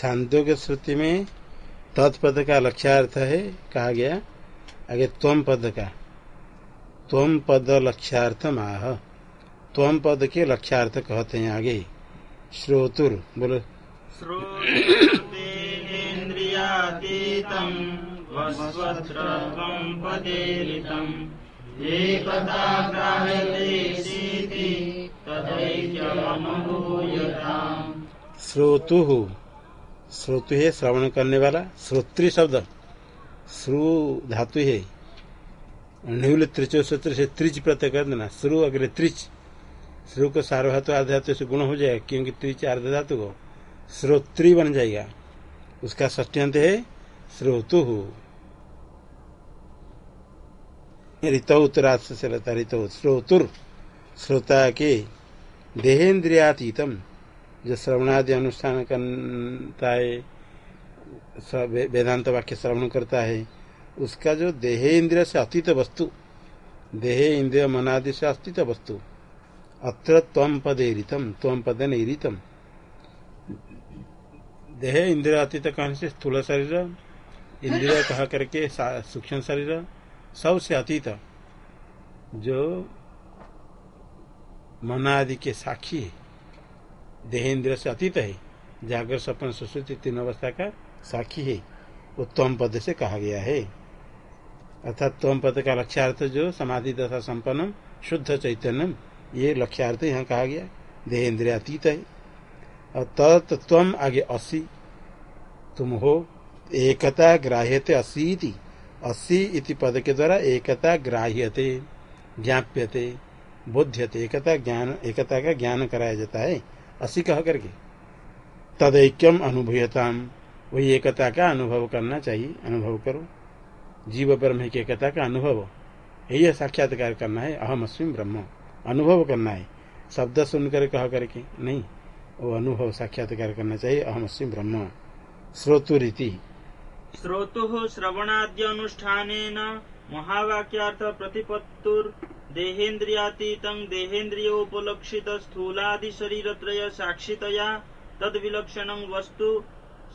छांदोग्य श्रुति में तत्पद का लक्ष्यार्थ है कहा गया आगे त्वम पद का। त्वम पद लक्ष्यार्थ माह त्वम पद के लक्ष्यार्थ कहते हैं आगे। श्रोतुर बोलो। श्रोतु। श्रोतु है, श्रवण करने वाला श्रोत्री शब्द। श्रु धातु है। न्यूल त्रिचो सूत्र से त्रिच प्रत्यय कर देना। श्रु अग्रे त्रिच। श्रु को सार्वधातु आधातु से गुण हो जाएगा, क्योंकि त्रिच अर्ध धातु को श्रोत्री बन जाएगा। उसका ष्टियंत है, श्रोतु। ऋत उत्तरात से रहता ऋत श्रोतुर। श्रोता के देहेन्द्रियातीतम। जो श्रवणादि अनुष्ठान करता है वेदांत वाक्य श्रवण करता है, उसका जो देह इंद्रिय से अतीत वस्तु, देह इंद्रिय मनादि से अस्तित वस्तु, अत्र तम पदे रीतम तम पद रीतम देह इंद्रिय अतीत कहने से? स्थूल शरीर, इंद्रिय कह करके सूक्ष्म शरीर सबसे अतीत, जो मनादि के साक्षी है। देह इंद्रिय से अतीत है। जागर सपन सुश्रुति तीन अवस्था का साक्षी है। वो तम पद से कहा गया है। अर्थात तम पद का लक्ष्यार्थ जो समाधि तथा संपन्नम, शुद्ध चैतन्यम, ये लक्ष्यार्थ यहाँ कहा गया। देह इंद्रिय अतीत है। और तत्व आगे असी तुम हो एकता ग्राह्यते असी असी इति पद के द्वारा एकता ग्राह्यते, ज्ञाप्यते, बोध्यते। एकता ज्ञान, एकता का ज्ञान कराया जाता है। असी कह करके। तदैक्यम अनुभूयताम। वही एकता का अनुभव करना चाहिए, अनुभव करो। जीव ब्रह्म की एकता का अनुभव। यही साक्षात्कार करना है, अहम अस्म ब्रह्म। अनुभव करना है। शब्द सुनकर कह करके, नहीं, वो अनुभव, साक्षात्कार करना चाहिए, अहम अस्म ब्रह्म। श्रोतुरीति। श्रोतु श्रवणाद्य अनुष्ठान महावाक्यार्थ प्रतिपत्तुर। देहेन्द्रियातीत देहेन्द्रियोपलक्षित स्थूलादि शरीर त्रय साक्षितया तद विलक्षण वस्तु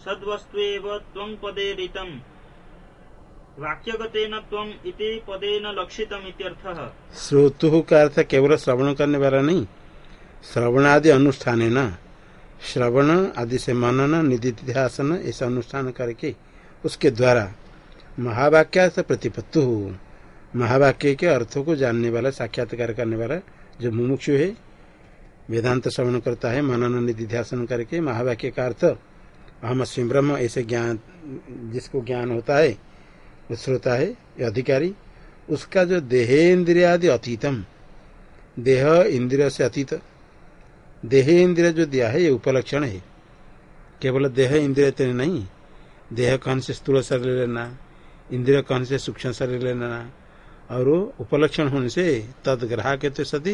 सद्वस्तु त्वं पदेरितम वाक्यगतेन त्वं इति पदेन लक्षितम इत्यर्थः। श्रोतु का अर्थ केवल श्रवण करने वाला नहीं श्रवण आदि अनुष्ठान है ना श्रवण आदि से मनन निधिध्यासन ऐसा अनुष्ठान करके उसके द्वारा महावाक्या प्रतिपत्तु। महावाक्य के अर्थों को जानने वाला, साक्षात्कार करने वाला जो मुमुक्षु है, वेदांत श्रवण करता है मनन निधिध्यासन करके महावाक्य का अर्थ, अहम सिंह ब्रह्म, ऐसे ज्ञान, जिसको ज्ञान होता है, वो श्रोता है अधिकारी, उसका जो देहेन्द्रियादि अतीतम, देह इंद्रिय से अतीत देह इंद्रिय जो दिया है, ये उपलक्षण है। केवल देह इंद्रिय तेरे नहीं, देह कौन से स्थूल शरीर लेना, इंद्रिय कौन से सूक्ष्म शरीर लेना और उपलक्षण होने से तद ग्राहक सदी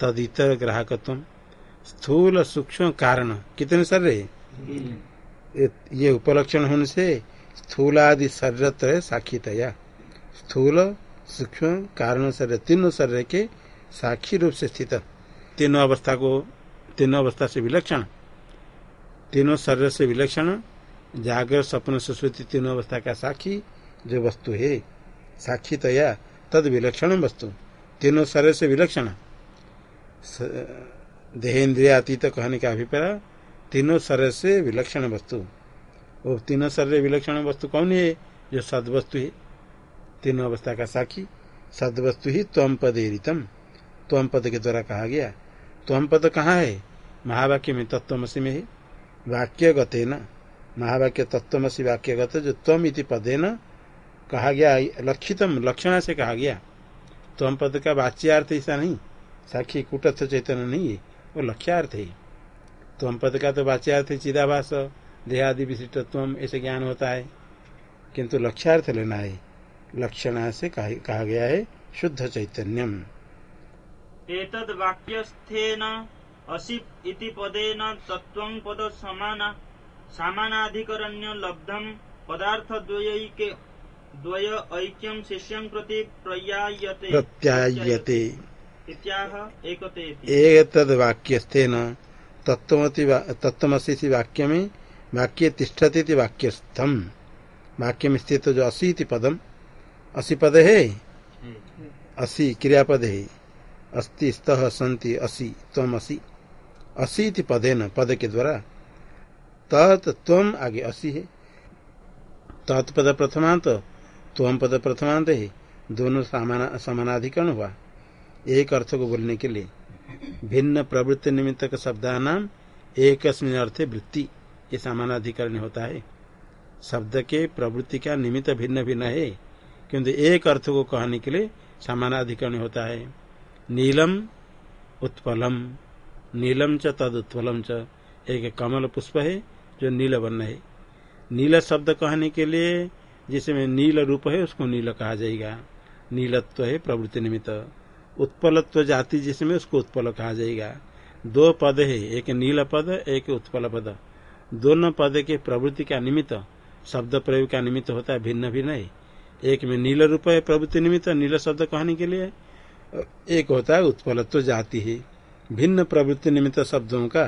तद इतर ग्राहकत्व स्थूल सूक्ष्म कारण, कितने शरीर ये उपलक्षण होने से स्थूल आदि शरीर साक्षीतया स्थूल सूक्ष्म कारण शरीर, तीनों शरीर के साक्षी रूप से स्थित। तीनों अवस्था को, तीनों अवस्था से विलक्षण, तीनों शरीर से विलक्षण, जागर, सपन, सुश्रुति, तीनों अवस्था का साक्षी जो वस्तु है साक्षीतया तद विलक्षण वस्तु। तीनों शरीर से विलक्षण। देहेन्द्रियातीत कहने का अभिप्राय, तीनों शरीर से विलक्षण वस्तु। वो तीनों शरीर विलक्षण वस्तु कौन है? जो सद वस्तु है। तीनों अवस्था का साक्षी। सद वस्तु ही त्वम पद एरितम त्वम पद के द्वारा कहा गया। त्वम पद कहाँ है? महावाक्य में तत्वमसी में है। वाक्य गते न महावाक्य तत्वमसी वाक्य गत जो त्वम इति पदे न कहा गया, लक्षितम, लक्षण से कहा गया। तो हम पद का वाच्यार्थ ऐसा नहीं। साक्षी कुटस्थ चैतन्य नहीं है, वो लक्ष्यार्थ है। तो हम पद का तो वाच्यार्थ चिदाभास, देहादि विशिष्टत्व ऐसे ज्ञान होता है। किंतु लक्ष्यार्थ लेना है। लक्षण से कहा गया है, शुद्ध चैतन्यम। एतद वाक्यस्थेन असिप इति पदेन तत्वं पद समान सामानाधिकरण्य लब्धम पदार्थ द्वयैके द्वय ऐक्यम शिष्यं प्रति प्रयायते। प्रत्यायते। एक वाक्यस्थेन तत्वमसी वाक्य में वाक्य तिष्ठती वाक्यस्थम वाक्य में स्थित जो असी पदम असी पद? है असी क्रियापद। है अस्ति स्तः संति असी तम असी असी पदे न पद के द्वारा। तत् तम आगे असी है। तत्पद प्रथमांत तम पद प्रथमांत है दोनों समानाधिकरण हुआ। एक अर्थ को बोलने के लिए, भिन्न प्रवृत्ति निमित्त का शब्दानाम एक अर्थ वृत्ति, ये समानाधिकरण होता है। शब्द के प्रवृत्ति का निमित्त भिन्न भिन्न है, किंतु एक अर्थ को कहने के लिए समानाधिकरण होता है। नीलम, उत्पलम। नीलम च तद उत्पलम च, एक कमल पुष्प है, जो नील वर्ण है। नील शब्द कहने के लिए जिसमें नील रूप है, उसको नील कहा जाएगा। नीलत्व है प्रवृत्ति निमित्त। उत्पलत्व जाति जिसमें उसको उत्पल कहा जाएगा। दो पद है, एक नील पद, एक उत्पल पद। दोनों पद के प्रवृत्ति का निमित्त, शब्द प्रयोग का निमित्त होता है भिन्न भिन्न है। एक में नील रूप है प्रवृत्ति निमित्त, नील शब्द कहने के लिए। एक होता है उत्पलत्व जाति है। भिन्न प्रवृत्ति निमित्त शब्दों का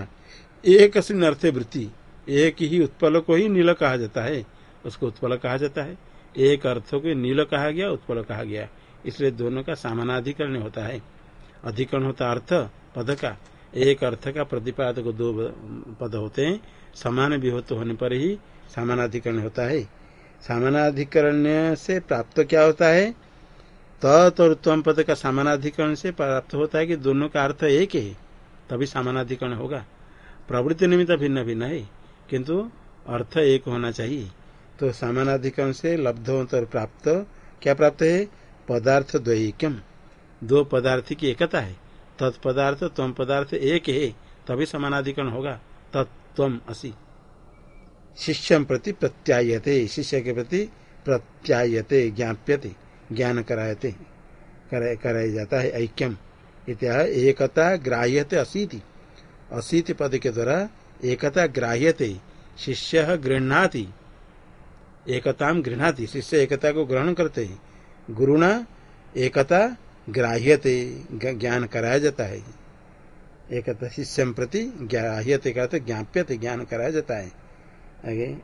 एक अर्थ वृत्ति। एक ही उत्पल को ही नील कहा जाता है। उसको उत्पल कहा जाता है। एक अर्थ को नील कहा गया, उत्पल कहा गया। इसलिए दोनों का सामानाधिकरण होता है। अधिकरण होता अर्थ, पद का। एक अर्थ का प्रतिपादक दो पद होते हैं। समान विभूत होने पर ही समानाधिकरण होता है। समानाधिकरण से प्राप्त क्या होता है? तत् और उत्तम पद का समानाधिकरण से प्राप्त होता है कि दोनों का अर्थ एक है, तभी समानाधिकरण होगा। प्रवृत्ति निमित्त भिन्न भिन्न है, किंतु अर्थ एक होना चाहिए। तो समानाधिकरण से लब्ध और प्राप्त। क्या प्राप्त है? पदार्थ द्वैक्यम दो पदार्थ की एकता है। तत्पदार्थ तम पदार्थ एक है, तभी समानाधिकरण होगा। तत्व असी। शिष्य प्रति प्रत्यायते। शिष्य के प्रति प्रत्यायते, ज्ञाप्यते, ज्ञान करायते। कराया जाता है ऐक्यम। इत्या एकता ग्राह्यते अशीति अशीति पद के द्वारा एकता ग्राह्यते। शिष्य गृहणाति। एकता गृहणाति शिष्य एकता को ग्रहण करते हैं। गुरुणा एकता ग्राह्यते ज्ञान कराया जाता है। एकता शिष्य प्रति ग्राह्यते का ज्ञाप्यते ज्ञान कराया जाता है। आगे।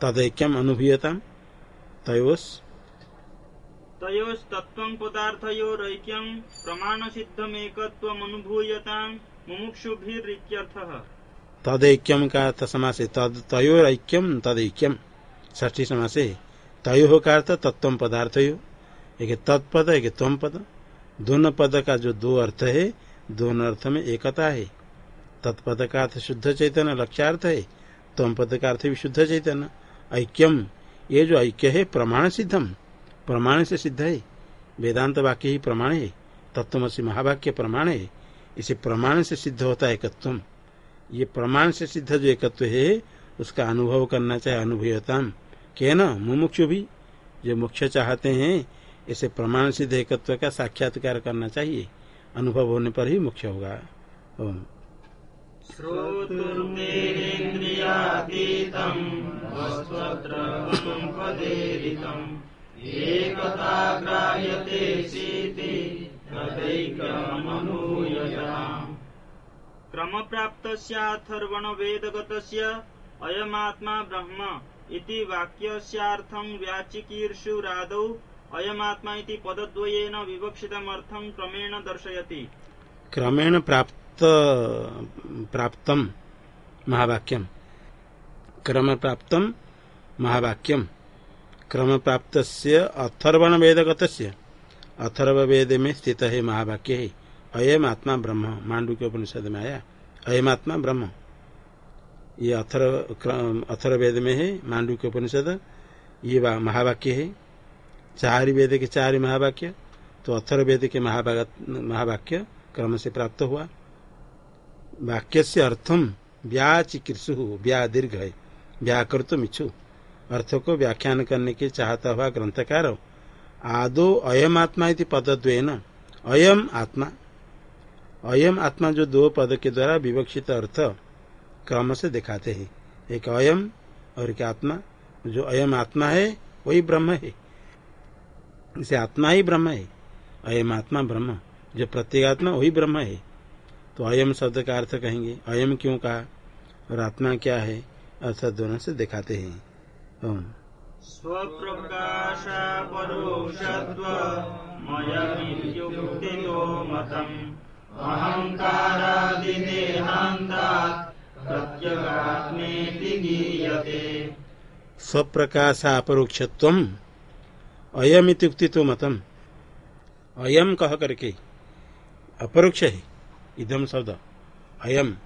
तदैक्यम अनुभूयता तयोस। तयोस्तत्वं पदार्थयोरैक्यं प्रमाणसिद्धमेकत्वमनुभूयतां मुमुक्षुभिरित्यर्थः। तदैक्यम का तसमासे तद तयोरैक्यम तदैक्यम ष्ठी समास, तय का अर्थ तत्व पदार्थ यो एक तत्पद, एक तम पद। दोनों पद का जो दो अर्थ है, दोनों अर्थ में एकता है। तत्पद का अर्थ शुद्ध चैतन्य, लक्ष्यार्थ है। तम पद का अर्थ भी शुद्ध चैतन्य। ऐक्यम ये जो ऐक्य है, प्रमाण सिद्धम प्रमाण से सिद्ध है। वेदांत वाक्य ही प्रमाण है। तत्वसी महावाक्य प्रमाण है। इसे प्रमाण से सिद्ध होता है एकत्व ये प्रमाण से सिद्ध जो एकत्व है, उसका अनुभव करना चाहे अनुभवता के न मुमुक्षु भी। जो मुख्य चाहते हैं, इसे प्रमाण सिद्ध एकत्व का साक्षात्कार करना चाहिए। अनुभव होने पर ही मुख्य होगा। ओम। क्रम प्राप्त अथर्वण वेदगत अयमात्मा ब्रह्म इति वाक्यस्यार्थं व्याचिकीर्षुरादौ अयमात्मा इति पदद्वयेन विवक्षितमर्थं क्रमेण दर्शयति। क्रमेण प्राप्त प्राप्तम महावाक्यम। क्रम प्राप्तम महावाक्यम। क्रम प्राप्त अथर्वण वेदगत अथर्व वेद में स्थित है महावाक्य। है अयम आत्मा ब्रह्म मांडू के उपनिषद में आया। अयम आत्मा ब्रह्म। ये अथर अथर वेद में है मांडू के उपनिषद। ये महावाक्य है। चार वेद के चार महावाक्य तो अथर वेद के महावाक्य क्रम से प्राप्त हुआ। वाक्य से अर्थम व्याचिकृषु व्या दीर्घ है व्याकृतम इच्छु अर्थ को व्याख्यान करने के चाहता हुआ ग्रंथकार आदो अयम आत्मा इति पदद्वेन अयम आत्मा अयम आत्मा जो दो पद के द्वारा विवक्षित अर्थ क्रम से दिखाते हैं। एक अयम और एक आत्मा। जो अयम आत्मा है, वही ब्रह्म है। इसे आत्मा ही ब्रह्म है। अयम आत्मा ब्रह्म। जो प्रत्येगात्मा, वही ब्रह्म है। तो अयम शब्द का अर्थ कहेंगे, अयम क्यों कहा? और आत्मा क्या है? अर्थ दोनों से दिखाते हैं। ओम। स्वप्रकाशा परोक्षत्व मयमित्युक्तितो अपरोक्षत्व अयम इत्युक्ति तो मतम। अयम कह करके? अपरोक्ष है। इदम शब्द। अयम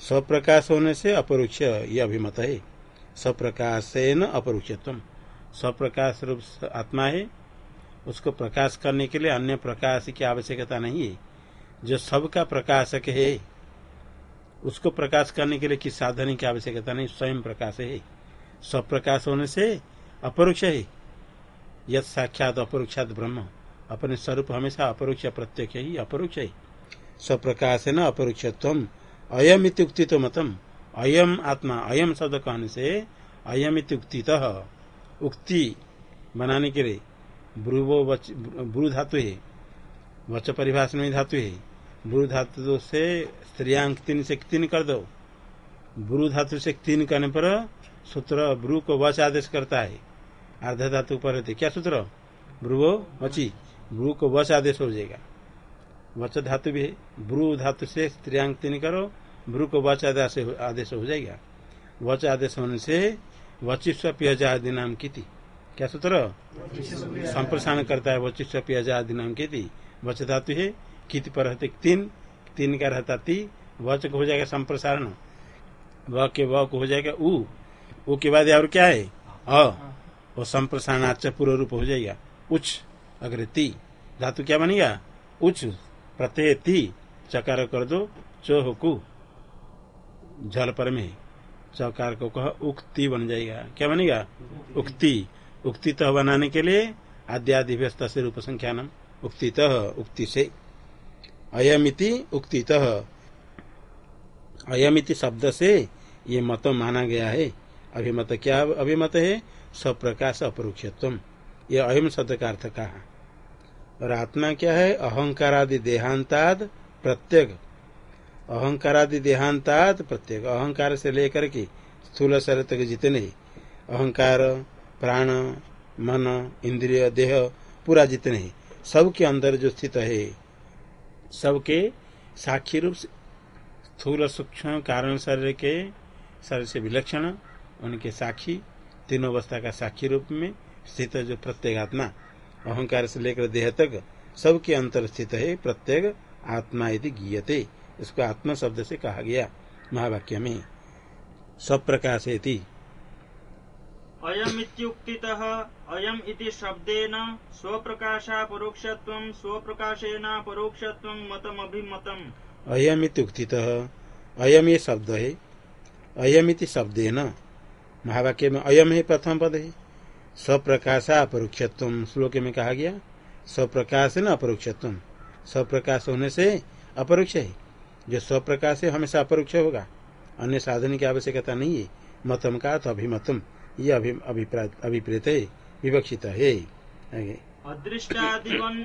स्वप्रकाश होने से अपरोक्ष ये अभिमत है। स्वप्रकाश न अपरोक्षत्व स्वप्रकाश रूप आत्मा है। उसको प्रकाश करने के लिए अन्य प्रकाश की आवश्यकता नहीं है। जो सबका प्रकाशक है, उसको प्रकाश करने के लिए किस साधन की आवश्यकता नहीं, स्वयं प्रकाश है। स्वप्रकाश होने से अपरोक्ष है। यद साक्षात अपरोक्षात ब्रह्म। अपने स्वरूप हमेशा अपरोक्ष, प्रत्यक्ष ही अपरोक्ष है। स्वप्रकाश है न अपरोक्षत्व अयम इतुक्ति तो मतम। अयम आत्मा, अयम शब्द कहने से अयम इतुक्ति उक्ति बनाने के लिए ब्रुवो ब्रू धातु है। वच परिभाषण में धातु है। ब्रू धातु से स्त्रियांक तीन से तीन कर दो। ब्रू धातु से तीन करने पर सूत्र ब्रू को वच आदेश करता है। अर्ध धातु पर रहते। क्या सूत्र? ब्रुवो वची ब्रू को वच आदेश हो जाएगा। वच धातु भी है। ब्रू धातु से स्त्रियांक तीन करो। ब्रू को वच आदेश आदेश हो जाएगा। वच आदेश होने से वचिस्व आदि नाम की थी। क्या सूत्र? संप्रसारण करता है वचिस्व आदि नाम की थी। वच धातु है कित पर रहते तीन तीन का रहता ती, वच को हो जाएगा संप्रसारण, व के व को हो जाएगा उ उ के बाद और क्या है? अ, वो संप्रसारणाच पूर्व रूप हो जाएगा, उच्च, अगर ती, धातु क्या बनेगा? उच्च, प्रत्यय ती, चकार कर दो, चो कु झल पर में, चकार को कह उक्ति बन जाएगा, क्या बनेगा? उक्ति उक्ति तो बनाने के लिए आद्यादि व्यस्त से रूप संख्या नाम उक्ति से। अयमिति उक्ति अयमिति शब्द से ये मत माना गया है। अभिमत क्या अभिमत है? स्वप्रकाश अपरोक्षत्व ये अहिम शब्द का अर्थ कहा? और आत्मा क्या है? अहंकारादि देहांताद प्रत्येक अहंकारादि देहांतात प्रत्येक अहंकार से लेकर के स्थूल शरीर तक जितने अहंकार, प्राण, मन, इंद्रिय, देह, पूरा जितने सबके अंदर जो स्थित है, सबके साक्षी रूप से, स्थूल सूक्ष्म कारण शरीर के, शरीर से विलक्षण, उनके साक्षी, तीनों अवस्था का साक्षी रूप में स्थित जो प्रत्येक आत्मा, अहंकार से लेकर देह तक सबके अंतर स्थित है, प्रत्येक आत्मा यदि गीयते, इसको आत्मा शब्द से कहा गया महावाक्य में। स्वप्रकाश अयमित्युक्तितः अयम इति शब्देन स्वप्रकाशा परोक्षत्वं, स्वप्रकाशेन अयम ये शब्द है, अयम इति शब्देन। महावाक्य में अयम है प्रथम पद है। स्वप्रकाशा अपरोक्षत्व, श्लोक में कहा गया स्वप्रकाश न अपरोक्षत्व। स्वप्रकाश होने से अपरोक्ष है। जो स्वप्रकाश है, हमेशा अपरोक्ष होगा। अन्य साधन की आवश्यकता नहीं है। मतम का तो अभिमतम। ये अभिप्रेत विवक्षित है। अदृष्टादिवन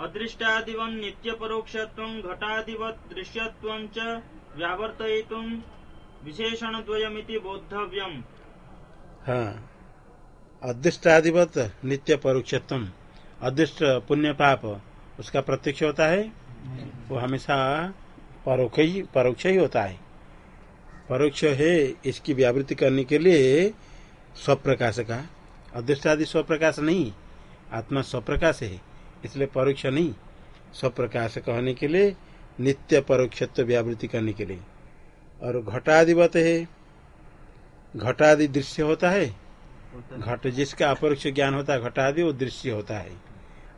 अदृष्टादिवन नित्य परोक्ष घटादिवत दृश्यत्व व्यावर्तयितुम विशेषण द्वयमिति बोद्धव्यम। हाँ। अदृष्टादिवत नित्य अदृष्ट पुण्य पाप उसका प्रत्यक्ष होता है? वो हमेशा परोक्ष ही परोक्ष ही होता है। परोक्ष है इसकी व्यावृत्ति करने के लिए स्वप्रकाश का। अदृष्टादि स्वप्रकाश नहीं, आत्मा स्वप्रकाश है, इसलिए परोक्ष नहीं। स्वप्रकाश कहने के लिए, नित्य परोक्षत्व व्यावृत्ति करने के लिए। और घटाधिवत है, घटादि दृश्य होता है। घट जिसका अपरोक्ष ज्ञान होता है, घटादि वो दृश्य होता है।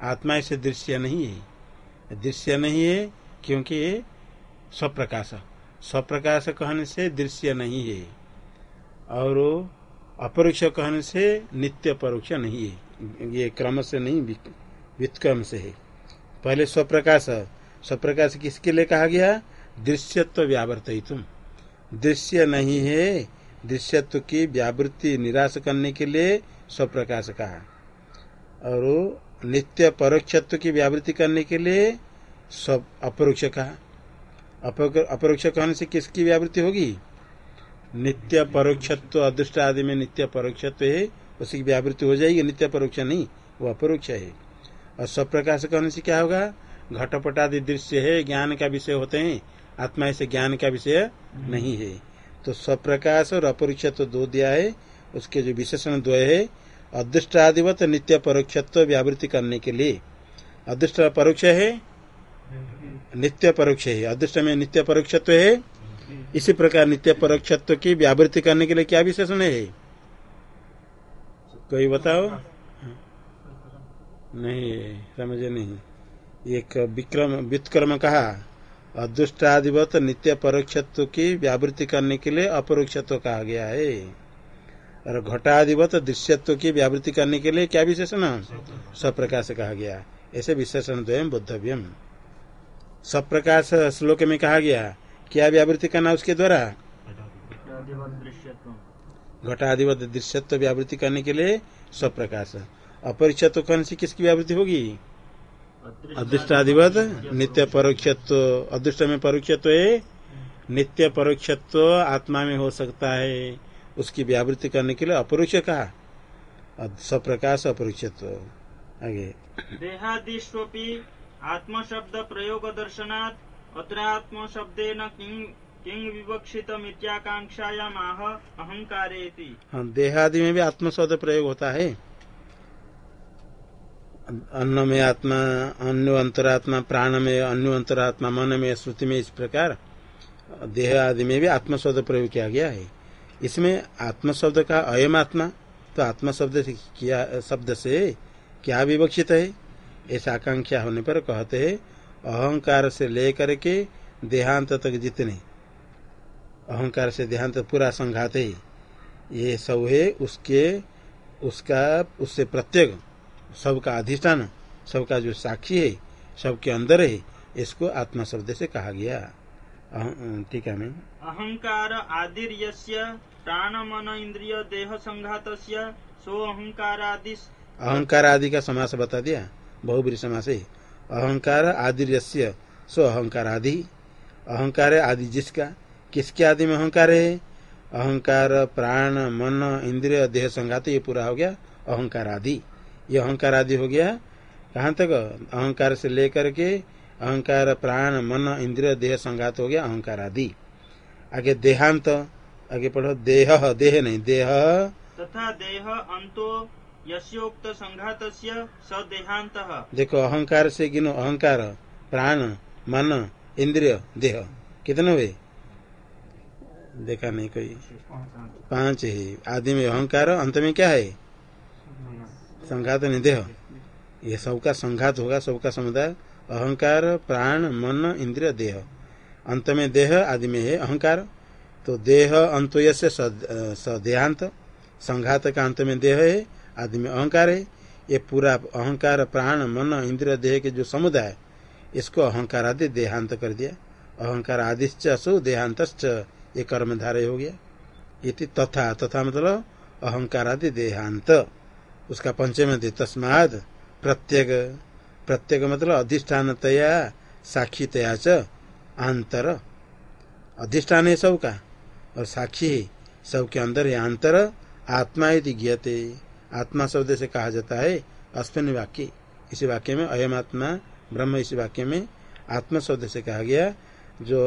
आत्मा इसे दृश्य नहीं है। दृश्य नहीं है क्योंकि स्वप्रकाश। स्वप्रकाश कहने से दृश्य नहीं है। और अपरोक्ष कहने से नित्य परोक्ष नहीं है। ये क्रम से नहीं विक्रम से है। पहले स्वप्रकाश स्वप्रकाश किसके लिए कहा गया? दृश्यत्व व्यावर्त तुम दृश्य नहीं है, दृश्यत्व की व्यावृत्ति निराश करने के लिए स्वप्रकाश कहा। और नित्य परोक्षत्व की व्यावृत्ति करने के लिए स्व अपरोक्ष कहा। अपरोक्ष कहने से किसकी व्यावृत्ति होगी? नित्य परोक्षत्व, अदृष्ट आदि में नित्य परोक्षत्व है उसकी व्यावृत्ति हो जाएगी, नित्य परोक्ष नहीं वो अपरोक्ष है। और स्वप्रकाश कहने से क्या होगा? घटपट आदि दृश्य है, ज्ञान का विषय होते हैं, आत्मा ऐसे ज्ञान का विषय नहीं है। तो स्वप्रकाश और अपरोक्षत्व दो दिया है, उसके जो विशेषण द्वय है, अदृष्ट आदिवत नित्य परोक्षत्व व्यावृत्ति करने के लिए। अदृष्ट परोक्ष है, नित्य परोक्ष है, अदृष्ट में नित्य परोक्षत्व है इसी प्रकार नित्य परोक्षत्व की व्यावृत्ति करने के लिए क्या विशेषण है? कोई बताओ? नहीं, समझे नहीं। एक विक्रम विक्रम कहा अदृष्टादिवत नित्य परोक्षत्व की व्यावृत्ति करने के लिए अपरोक्षत्व कहा गया है। और घटाधिवत दृश्यत्व की व्यावृत्ति करने के लिए क्या विशेषण? सप्रकाश कहा गया। ऐसे विशेषण द्वयम बुद्धव्यम सप्रकाश श्लोक में कहा गया क्या व्यावृत्ति करना उसके द्वारा? घटाधिवत दृश्यत्व व्यावृत्ति करने के लिए स्वप्रकाश अपरिचत्व करने से किसकी व्यावृत्ति होगी? अदृष्टाधिवत नित्य परोक्षत्व। अदृष्ट में परोक्षत्व है? नित्य परोक्षत्व आत्मा में हो सकता है। उसकी व्यावृत्ति करने के लिए अपरोक्ष कहा स्वप्रकाश अपरोक्षत्व। आगे। देहादिष्वपि आत्मशब्द प्रयोग दर्शनात् अत्र आत्म शब्देन किंग विवक्षित मिथ्याकांक्षायाम आह अहंकारे हाँ देहादि में भी आत्मशब्द प्रयोग होता है। अन्न में आत्मा, अन्य अंतरात्मा, प्राण में, अन्य अंतरात्मा, मन में, श्रुति में इस प्रकार देह आदि में भी आत्मशब्द प्रयोग किया गया है। इसमें आत्म शब्द का अयम आत्मा तो आत्मा शब्द किया, शब्द से क्या विवक्षित है? ऐसा आकांक्षा होने पर कहते हैं अहंकार से लेकर के देहांत तक जितने। अहंकार से देहांत पूरा संघात है। ये सब है उसके उसका उससे प्रत्येक सबका अधिष्ठान सबका जो साक्षी है सबके अंदर है इसको आत्मा शब्द से कहा गया। ठीक है मैं अहंकार आदि प्राण मन इंद्रिय देह संघात सो अहंकार आदि अहंकार आदि का समास बता दिया। बहुबरी समास है। अहंकार आदि सो अहंकार आदि। अहंकार आदि जिसका, किसके आदि में अहंकार है? अहंकार, प्राण, मन, इंद्रिय, देह, संघात, ये पूरा हो गया अहंकार आदि। ये अहंकार आदि हो गया कहाँ तक? अहंकार से लेकर के अहंकार, प्राण, मन, इंद्रिय, देह, संघात हो गया अहंकार आदि। आगे देहांत, आगे पढ़ो। देह देह नहीं, देह। तथा देह, अंतो योक्त संघात स देहांत देखो, अहंकार से गिनो, अहंकार, प्राण, मन, इंद्रिय, देह। कितने हुए? देखा नहीं कोई। पाँच है। आदि में अहंकार, अंत में क्या है? संघात नहीं, देह। ये सबका संघात होगा, सबका समुदाय। अहंकार, प्राण, मन, इंद्रिय, देह। अंत में देह, आदि में है अहंकार। तो देह, अंत से सदेहांत संघात का अंत में देह है। आदि में अहंकार है, ये पूरा अहंकार, प्राण, मन इंद्र देह के जो समुदाय, इसको अहंकार आदि देहांत कर दिया। अहंकार आदिश्च असु देहांत ये कर्मधारय हो गया। ये तथा तथा मतलब अहंकार आदि देहांत। उसका पंचम तस्माद प्रत्येक प्रत्येक मतलब अधिष्ठान अधिष्ठानतया, साक्षीतया च, आंतर। अधिष्ठान है सबका, और साक्षी सबके अंदर है आंतर, आत्मा यदि ज्ञते। आत्मा शब्द से कहा जाता है अश्विन वाक्य। इसी वाक्य में अयम आत्मा, ब्रह्म इसी वाक्य में आत्मा शब्द से कहा गया, जो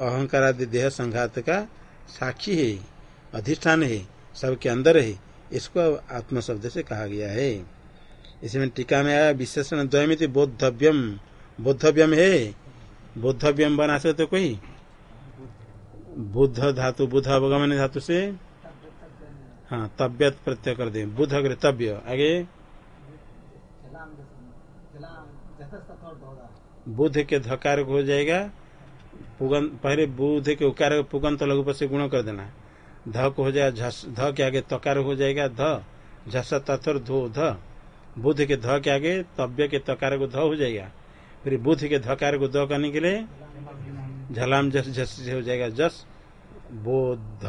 अहंकार आदि देह संघात का साक्षी है, अधिष्ठान है, सबके अंदर है, इसको आत्मा शब्द से कहा गया है। इसमें टीका में आया, विशेषण द्वयमित बोधव्यम बोधव्यम है? बोधव्यम बना सकते कोई? बुद्ध धातु, बुद्ध अवगमन धातु से। हाँ तबियत प्रत्यय कर दे। बुद्ध अग्र तब्य। आगे। बुद्ध के धकार हो जाएगा। पुगन पहले बुद्ध के उकार पुगंत लघु से गुण कर देना। ध को हो जाएगा ध के आगे तकार हो जाएगा ध। झस तथर धो ध। बुद्ध के ध के आगे तव्य के तकार को ध हो जाएगा। फिर बुध के धकार को द करने के लिए झलाम जस जस हो जाएगा जस बोध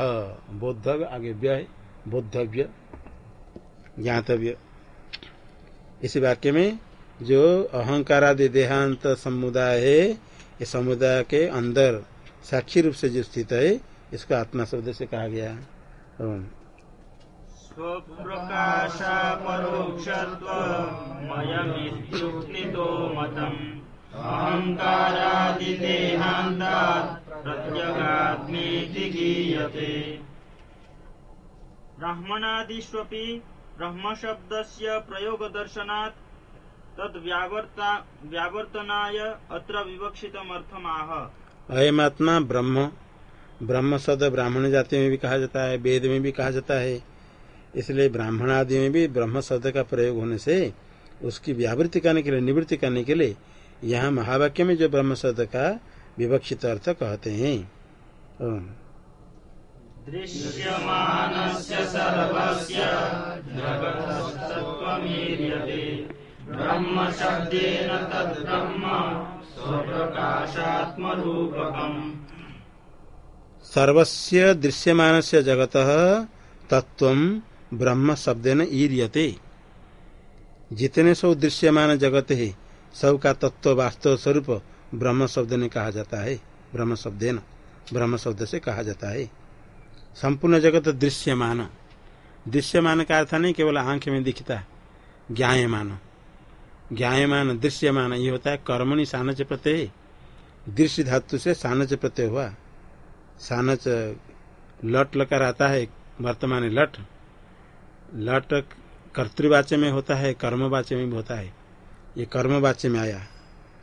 बोध आगे व्यय। बोधव्य ज्ञातव्य। इस वाक्य में जो अहंकार आदि देहांत समुदाय है ये समुदाय के अंदर साक्षी रूप से जो स्थित है, इसको आत्मा शब्द से कहा गया। प्रत्यगात्मेति गीयते। ब्राह्मणादिष्वपि ब्रह्मशब्दस्य प्रयोगदर्शनात् तद्व्यावर्ता, व्यावर्तनाय अत्र विवक्षितमर्थमाह। अयमात्मा ब्रह्म। ब्रह्म शब्द ब्राह्मण जाति में भी कहा जाता है, वेद में भी कहा जाता है। इसलिए ब्राह्मण आदि में भी ब्रह्म शब्द का प्रयोग होने से उसकी व्यावृत्ति करने के लिए, निवृत्ति करने के लिए यहाँ महावाक्य में जो ब्रह्म शब्द का विवक्षित अर्थ कहते हैं। दृश्यमानस्य सर्वस्य जगतस्तत्त्वमीर्यते ब्रह्मशब्देन तद्ब्रह्म स्वप्रकाशात्मरूपकम्। सर्वस्य दृश्यमान से जगत तत्व ब्रह्म शब्देन ईरियते। जितने सब दृश्यमान जगत है सब का तत्व वास्तव स्वरूप ब्रह्म शब्द ने कहा जाता है। ब्रह्म शब्देन ब्रह्म शब्द से कहा जाता है। संपूर्ण जगत दृश्यमान। दृश्यमान का अर्थ नहीं केवल आँख में दिखता ज्ञायमान। ज्ञायमान, दृश्यमान, ये होता है कर्मणि सानच प्रत्यय। दृश्य धातु से सानच प्रत्यय हुआ। सानच लट लकर आता है, वर्तमान लट। लट कर्तृवाच्य में होता है, कर्मवाच्य में भी होता है। ये कर्मवाच्य में आया।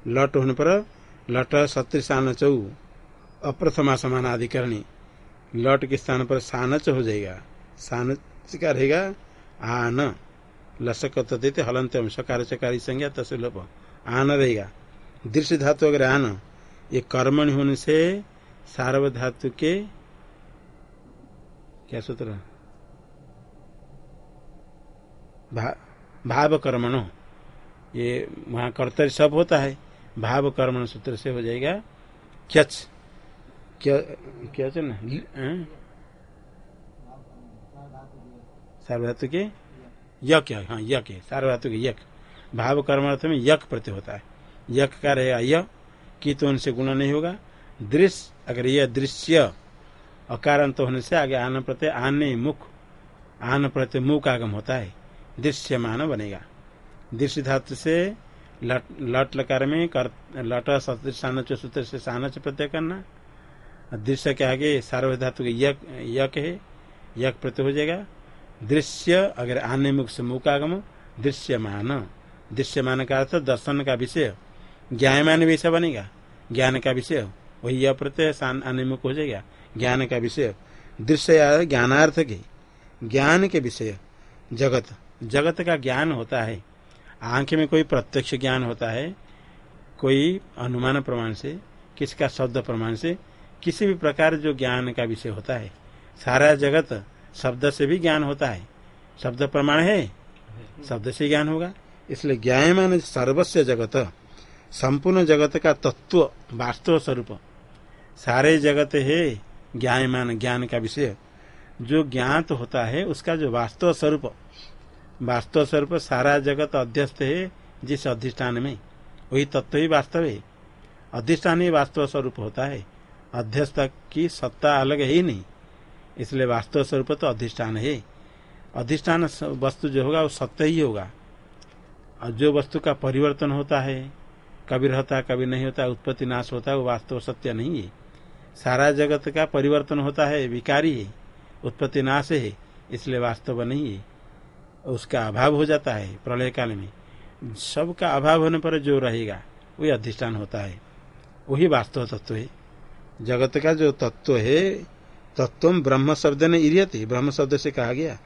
लट होने पर लट सत्रिशान चौ अप्रथमा समान अधिकरणी लट के स्थान पर सानच हो जाएगा। सानच का रहेगा आन। लसक तथे हलंत सकार चकारी संज्ञा तसलोप आन रहेगा। दृश्य धातु अगर आन ये कर्मण होने से सार्वधातु के क्या सूत्र? भा, भाव कर्मणो। ये वहाँ कर्तव्य सब होता है। भाव कर्मण सूत्र से हो जाएगा क्यच क्या क्या सार्वधातु के? यक है हाँ यक है सार्वधातु के यक। भाव कर्म अर्थ में यक प्रत्यय होता है। यक का रहेगा य की तो उनसे गुणा नहीं होगा। दृश्य अगर यह दृश्य अकारांत होने से आगे आन प्रत्यय आने मुख। आन प्रत्यय मुख आगम होता है। दृश्यमान बनेगा। दृश्य धातु से लट, लट लकार में कर लट सानच सूत्र से सानच प्रत्यय करना। दृश्य के आगे सार्व धातु यक यक है, यक प्रत्यय हो जाएगा। दृश्य, अगर आने मुख से मुख आगम, दृश्यमान। दृश्यमान का अर्थ दर्शन का विषय। ज्ञायमान विषय बनेगा। ज्ञान का विषय। वही यह प्रत्यय आने मुख हो जाएगा। ज्ञान का विषय। दृश्य ज्ञानार्थ के। ज्ञान के विषय। जगत। जगत का ज्ञान होता है। आँख में कोई प्रत्यक्ष ज्ञान होता है। कोई अनुमान प्रमाण से, किसका शब्द प्रमाण से किसी भी प्रकार जो ज्ञान का विषय होता है, सारा जगत शब्द से भी ज्ञान होता है। शब्द प्रमाण है, शब्द से ज्ञान होगा। इसलिए ज्ञायमान सर्वस्व जगत, संपूर्ण जगत का तत्व, वास्तव स्वरूप। सारे जगत है ज्ञायमान ज्ञान का विषय। जो ज्ञात होता है, उसका जो वास्तव स्वरूप वास्तव स्वरूप सारा जगत अध्यस्त है जिस अधिष्ठान में। वही तत्व ही वास्तव है। अधिष्ठान ही वास्तव स्वरूप होता है। अध्यस्त की सत्ता अलग है ही नहीं। इसलिए वास्तव स्वरूप तो अधिष्ठान है। अधिष्ठान वस्तु जो होगा, वो सत्य ही होगा। और जो वस्तु का परिवर्तन होता है, कभी रहता, कभी नहीं होता, उत्पत्ति नाश होता है, वो वास्तव सत्य नहीं है। सारा जगत का परिवर्तन होता है, विकारी है, उत्पत्ति नाश है, इसलिए वास्तव नहीं है। उसका अभाव हो जाता है प्रलय काल में। सबका अभाव होने पर जो रहेगा, वही अधिष्ठान होता है। वही वास्तव तत्व है। जगत का जो तत्व है तत्व ब्रह्म शब्द ने इरियते ब्रह्म शब्द से कहा गया।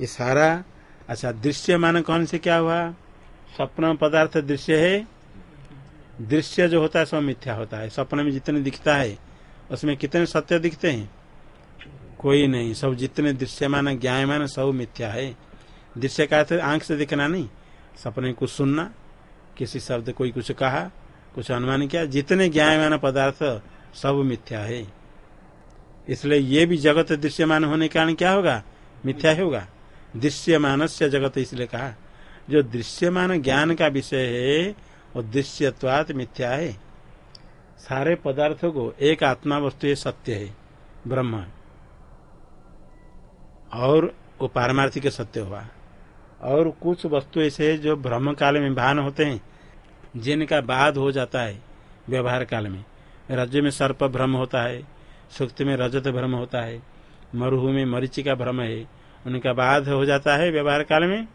ये सारा अच्छा दृश्य मान कौन से क्या हुआ? स्वप्न पदार्थ दृश्य है। दृश्य जो होता है सब मिथ्या होता है। सपने में जितने दिखता है, उसमें कितने सत्य दिखते हैं? कोई नहीं। सब जितने दृश्यमान, ज्ञायमान, सब मिथ्या है। दृश्य का अर्थ आँख से दिखना नहीं। सपने कुछ सुनना, किसी शब्द कोई कुछ कहा, कुछ अनुमान किया। जितने ज्ञायमान पदार्थ सब मिथ्या है। इसलिए ये भी जगत दृश्यमान होने के कारण क्या होगा? मिथ्या होगा। दृश्यमान से जगत इसलिए कहा, जो दृश्यमान ज्ञान का विषय है, वो दृश्यत्वात मिथ्या है। सारे पदार्थों को एक आत्मा वस्तु ये सत्य है, ब्रह्म। और वो पारमार्थिक सत्य हुआ। और कुछ वस्तु ऐसे जो ब्रह्म काल में भान होते हैं, जिनका बाद हो जाता है व्यवहार काल में। रज्जु में सर्प भ्रम होता है सुक्त में रजत भ्रम होता है मरुभू में मरीचि का भ्रम है उनका बाध हो जाता है व्यवहार काल में?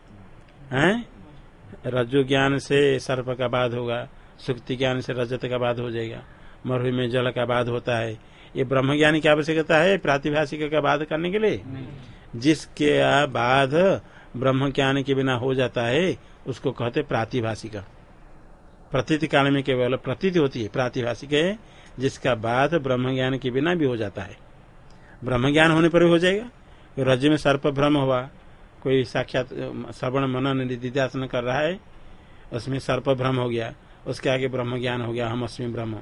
हैं? रज्जु ज्ञान से सर्प का बाद होगा सुक्ति ज्ञान से रजत का बाद हो जाएगा मरुभू में जल का बाद होता है। ये ब्रह्म ज्ञान की आवश्यकता है प्रातिभाषिक का बाध करने के लिए? जिसके बाद ब्रह्म ज्ञान के बिना हो जाता है उसको कहते प्रातिभाषिक। प्रतीति काल में केवल प्रतीति होती है प्रातिभाषिक जिसका बाद ब्रह्म ज्ञान के बिना भी हो जाता है। ब्रह्म ज्ञान होने पर भी हो जाएगा। रज में सर्प भ्रम हुआ कोई साक्षात श्रवण मनन निधिध्यासन कर रहा है उसमें सर्प भ्रम हो गया उसके आगे ब्रह्म ज्ञान हो गया हम अस्मी ब्रह्म।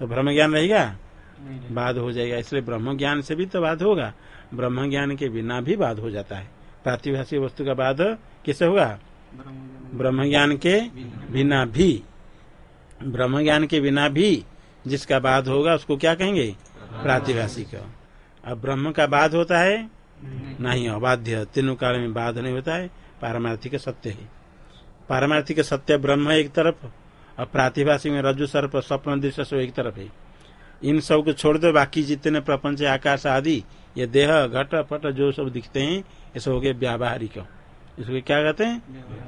तो ब्रह्म ज्ञान रहेगा बाद हो जाएगा। इसलिए ब्रह्म ज्ञान से भी तो बाद होगा। ब्रह्म ज्ञान के बिना भी बाद हो जाता है। प्रातिभाषिक वस्तु का बाद किसे होगा? ब्रह्म ज्ञान के बिना। भी। ब्रह्म ज्ञान के बिना भी जिसका बाद होगा उसको क्या कहेंगे? प्रातिभाषिक। अब ब्रह्म का बाद होता है? नहीं। अबाध्य। तीनों काल में बाद नहीं होता है। पारमार्थिक सत्य है। पारमार्थिक सत्य ब्रह्म एक तरफ़ और प्रातिभाषिक में रज्जु सर्प स्वप्न दृश्य एक तरफ़ है। इन सबको छोड़ दो बाकी जितने प्रपंच आकाश आदि ये देह घट पट जो सब दिखते हैं ये सब हो गए व्यावहारिक। इसको क्या कहते हैं?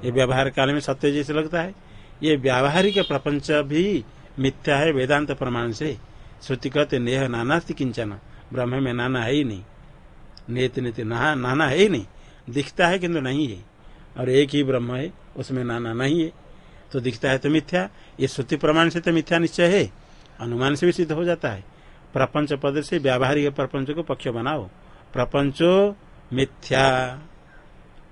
ये व्यवहार काल में सत्य जैसे लगता है। ये व्यावहारिक प्रपंच भी मिथ्या है वेदांत प्रमाण से। श्रुति कहते, नेह नाना किंचन, ब्रह्म में नाना है ही नहीं। नेत नीति नाना है ही नहीं। दिखता है किंतु नहीं है। और एक ही ब्रह्म है, उसमें नाना नहीं है। तो दिखता है तो मिथ्या, ये श्रुति प्रमाण से तो मिथ्या निश्चय है। अनुमान से भी सिद्ध हो जाता है। प्रपंच पद से व्यावहारिक प्रपंच को पक्ष बनाओ। प्रपंचो मिथ्या।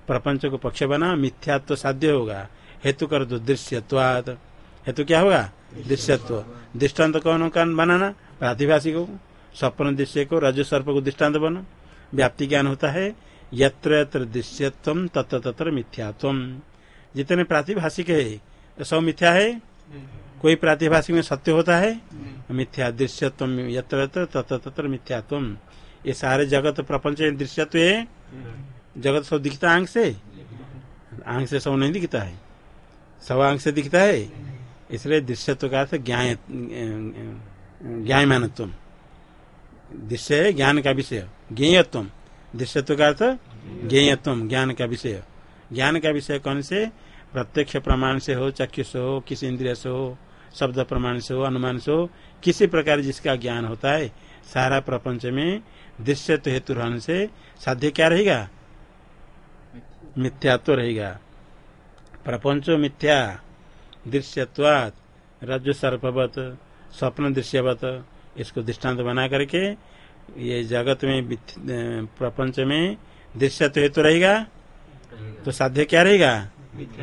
प्रपंच को पक्ष बना मिथ्या तो साध्य होगा। हेतु कर दो दृश्यत्वाद हेतु क्या होगा? दृश्यत्व। दृष्टांत कौन का बनाना, प्रातिभाषिक को स्वप्न दृश्य को रजु सर्प को दृष्टांत बनो। व्याप्ति ज्ञान होता है, यत्र यत्र दृश्यत्व, तत्र तत्र मिथ्यात्व। जितने प्रातिभाषिक है, सब मिथ्या है। कोई प्रातिभाषिक में सत्य होता है, मिथ्या दृश्यत्व, यत्र यत्र, तत्र तत्र मिथ्यात्व। ये सारे जगत प्रपंच दृश्यत्व है। जगत सब दिखता आँख से? आँख से सब नहीं दिखता है। सब आँख से दिखता है। इसलिए दृश्यत्व का अर्थ ज्ञायमानत्व दृश्य है ज्ञान का विषय। ज्ञेयत्व दृश्यत्व का अर्थ ज्ञेयत्व ज्ञान का विषय। ज्ञान का विषय कौन से? प्रत्यक्ष प्रमाण से हो, चक्षु से हो, किसी इंद्रिय से हो, शब्द प्रमाण से हो, अनुमान से हो, किसी प्रकार जिसका ज्ञान होता है, सारा प्रपंच में दृश्यत्व हेतु रहने से साध्य क्या रहेगा? मिथ्यात्व रहेगा। प्रपंचो मिथ्या। दृश्यत्वात रज्जु सर्पवत स्वप्न दृश्यवत इसको दृष्टांत बना करके ये जगत में प्रपंच में दृश्यत्व हेतु रहेगा? तो साध्य क्या रहेगा?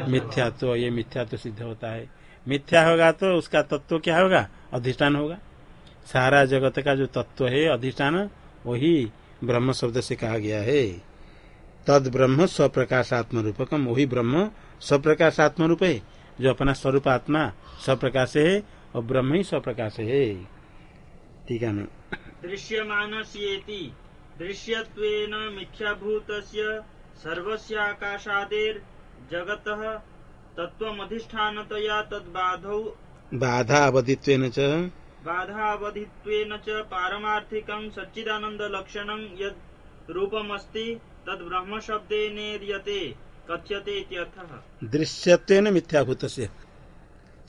मिथ्यात्व। ये मिथ्यात्व सिद्ध होता है। मिथ्या होगा तो उसका तत्व क्या होगा? अधिष्ठान होगा। सारा जगत का जो तत्व है अधिष्ठान वही ब्रह्म शब्द से कहा गया है। तद ब्रह्म स्वप्रकाशात्म रूपकम वही ब्रह्म स्वप्रकाशात्म रूप है। जो अपना स्वरूप आत्मा स्वप्रकाश है और ब्रह्म ही स्वप्रकाश है। ठीक है दृश्यमान दृश्यत्वेन मिथ्याभूत सर्वस्याकाशादेर जगत तत्वमधिष्ठानतया तद्बाधौ। बाधा च। बाधा अवधित्वेन च पारमार्थिकं सच्चिदानन्दलक्षणं यद् रूपमस्ति तद ब्रह्म शब्देनेर्यते कथ्यते दृश्यत्व मिथ्याभूत से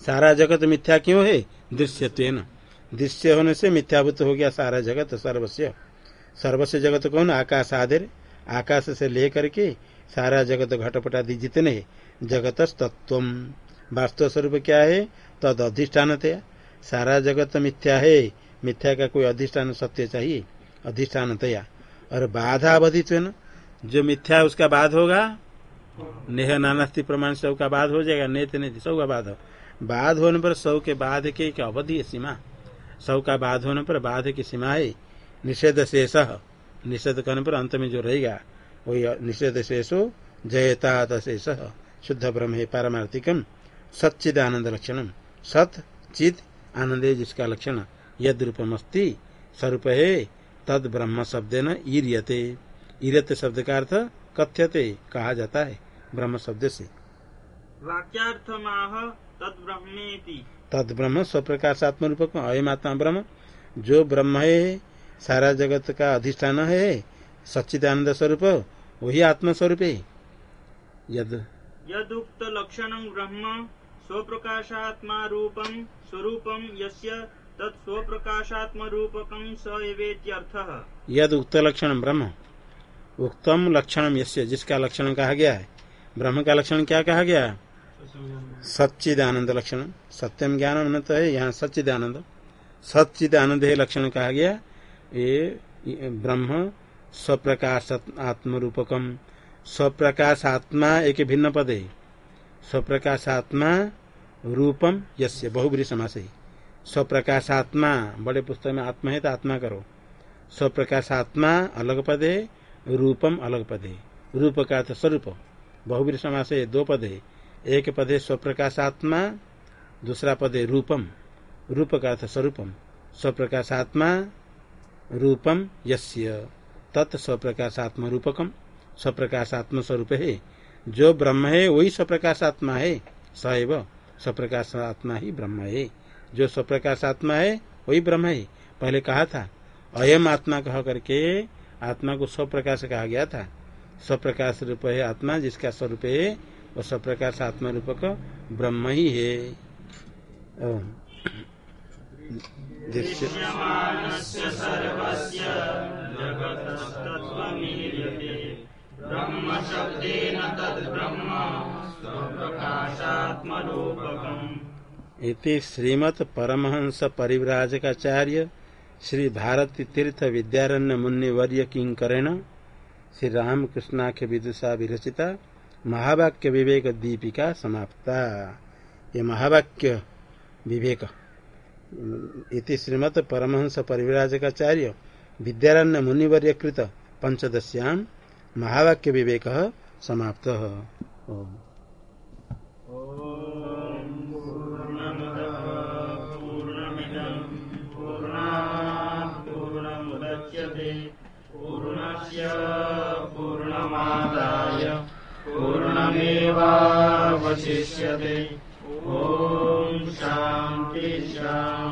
सारा जगत मिथ्या क्यों है? दृश्यत्व दृश्य होने से मिथ्याभूत हो गया सारा जगत सर्वस्व सर्वस्व जगत कौन? आकाश आधेर आकाश से लेकर के सारा जगत घटपट आदि जितने जगत तत्व वास्तव स्वरूप क्या है? तद अधिष्ठान सारा जगत मिथ्या है। मिथ्या का कोई अधिष्ठान सत्य चाहिए? अधिष्ठान तया और बाधा अवधित्व जो मिथ्या उसका बाद होगा। नेह नानास्ती प्रमाण सब का बाद हो जाएगा, नेत नेत सब का बाद बाद होने पर सौ के बाद के एक अवधि है सीमा? सौ का बाद होने पर बाद की सीमा है। निषेध शेष। निषेध करने पर अंत में जो रहेगा, वही निषेध शेषो जयता शेष। शुद्ध ब्रह्म है पारमार्थिकम, सच्चिदानंद लक्षणम। सत, चित, आनंद जिसका लक्षण यद रूपम अस्ति स्वरूप है तद ब्रह्म शब्द न ईरियते ईरत शब्द का अर्थ कथ्यते कहा जाता है ब्रह्म शब्द से। वाक्यार्थ माह तद ब्रह्मेति तद ब्रह्म। स्वप्रकाशात्म रूपक अयम आत्मा ब्रह्म जो ब्रह्म है सारा जगत का अधिष्ठान है सच्चिदानंद स्वरूप वही आत्म स्वरूप है। यद। यदुक्त लक्षण ब्रह्म स्वप्रकाशात्मा रूपम स्वरूपम यस्य तत् स्वप्रकाशात्म रूपकम स एवेत्यर्थः। यद उक्त लक्षण ब्रह्म। उक्तम लक्षण यस्य, जिसका लक्षण कहा गया है? ब्रह्म का लक्षण क्या कहा गया सच्चिदानंद लक्षण। सत्यम ज्ञान अनंत है यहाँ सच्चिदानंद। सच्चिदानंद है लक्षण कहा गया। ये ब्रह्म स्वप्रकाश आत्म रूपकम स्वप्रकाश आत्मा एक भिन्न पद है। स्वप्रकाश आत्मा रूपम यस्य बहुबरी समास है। स्वप्रकाश आत्मा, बड़े पुस्तक में आत्मा है तो आत्मा करो। स्वप्रकाश आत्मा अलग पद है। रूपम अलग पद। है रूप का अर्थ स्वरूप बहुवीर समास है दो पद। है एक पद है स्वप्रकाशात्मा, दूसरा पद है रूपम। रूप का अर्थ स्वरूपम, स्वप्रकाशात्मा रूपम यस्य। तत् स्वप्रकाशात्म रूपकम, स्वप्रकाशात्म स्वरूप है। जो ब्रह्म है, वही स्वप्रकाशात्मा है। सैव स्वप्रकाशात्मा ही ब्रह्म है। जो स्वप्रकाशात्मा है, वही ब्रह्म है। पहले कहा था, अयम आत्मा कह करके आत्मा को स्वप्रकाश कहा गया था। स्वप्रकाश रूप है आत्मा जिसका स्वरूप है वो स्वप्रकाश आत्मा रूपक ब्रह्म ही है। स्वप्रकाशात्मरूपकम्। इति श्रीमत् परमहंस परिव्राजकाचार्य श्री भारती तीर्थ विद्यारण्य मुनि वर्य किंकरेण श्री रामकृष्णाख्य विदुषा विरचिता महावाक्य विवेक दीपिका समाप्ता। ये महावाक्य विवेक। इति श्रीमत् परमहंस परिव्राजकाचार्य विद्यारण्य मुनिवर्य कृत पंचदश्याम महावाक्य विवेक समाप्त। पूर्णमेवावशिष्यते ॐ शान्ति शान्ति